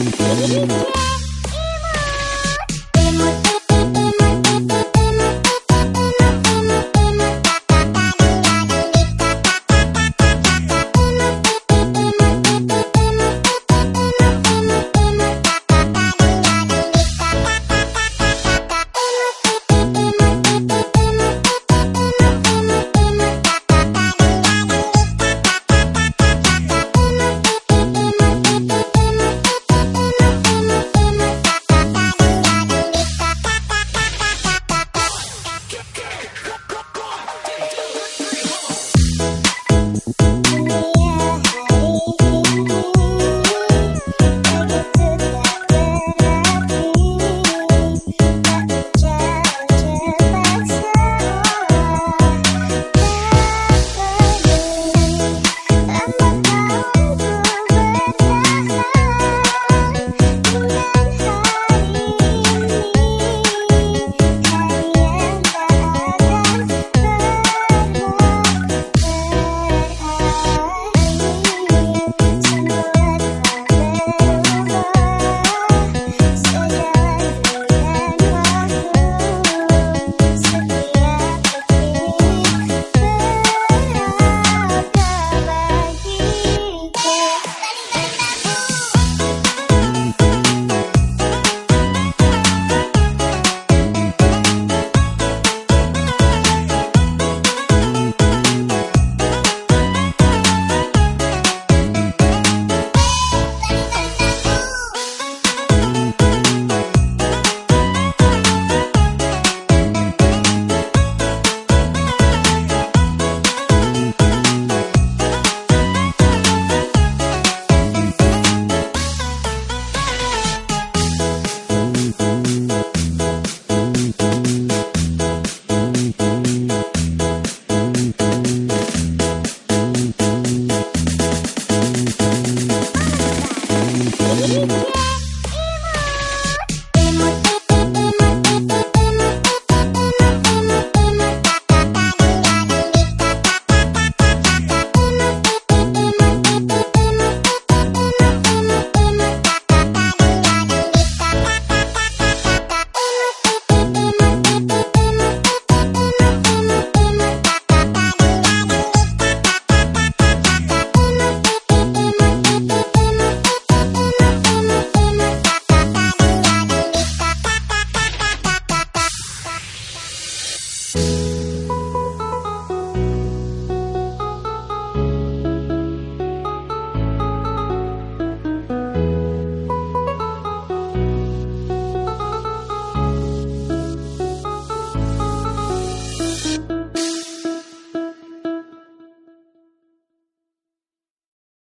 Música Thank you.